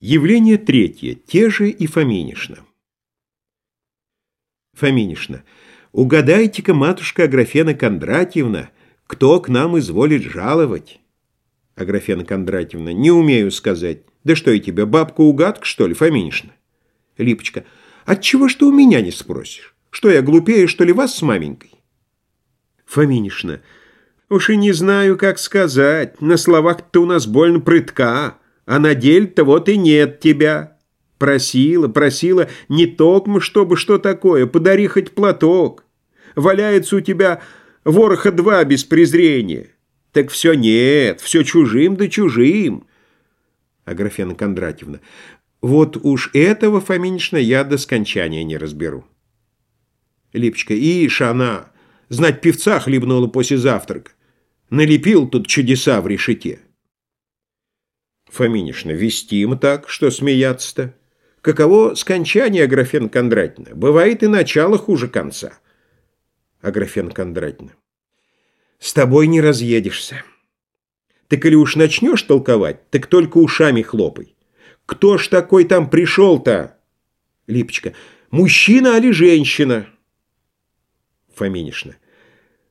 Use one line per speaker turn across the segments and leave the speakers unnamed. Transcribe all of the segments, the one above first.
Явление третье. Те же и Фоминишна. Фоминишна. Угадайте-ка, матушка Аграфена Кондратьевна, кто к нам изволит жаловать? Аграфена Кондратьевна. Не умею сказать. Да что я тебе, бабка-угадка, что ли, Фоминишна? Липочка. Отчего ж ты у меня не спросишь? Что я глупее, что ли, вас с маменькой? Фоминишна. Уж и не знаю, как сказать. На словах-то у нас больно прытка а на деле-то вот и нет тебя. Просила, просила, не токмо, чтобы что такое, подари хоть платок. Валяется у тебя вороха два без презрения. Так все нет, все чужим да чужим. Аграфена Кондратьевна, вот уж этого, Фоминична, я до скончания не разберу. Липочка, ишь она, знать певца хлебнула после завтрака. Налепил тут чудеса в решете. Фоминишна, вестим так, что смеяться-то. Каково скончание, Аграфен Кондратьевна? Бывает и начало хуже конца. Аграфен Кондратьевна. С тобой не разъедешься. Ты, коли уж начнешь толковать, так только ушами хлопай. Кто ж такой там пришел-то? Липочка. Мужчина али женщина? Фоминишна.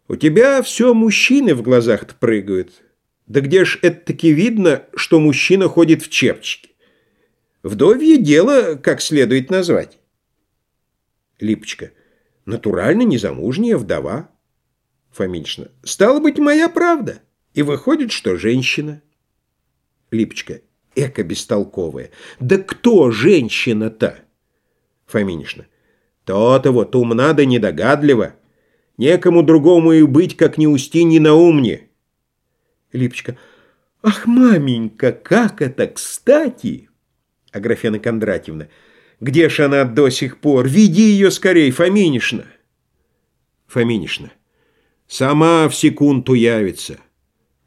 У тебя все мужчины в глазах-то прыгают. Да где ж это-таки видно, что мужчина ходит в чепчике? Вдовье дело, как следует назвать. Липочка. Натурально незамужняя вдова. Фоминична. Стало быть, моя правда. И выходит, что женщина. Липочка. Эко бестолковая. Да кто женщина-то? Фоминична. То-то вот умна да недогадлива. Некому другому и быть, как не Устиньи на умне. Липочка. Ах, маменька, как это кстати! Аграфена Кондратьевна. Где ж она до сих пор? Веди ее скорей, Фоминишна. Фоминишна. Сама в секунду явится.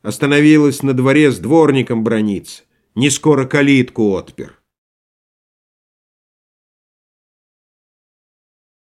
Остановилась на дворе с дворником брониться. Не скоро калитку отпер.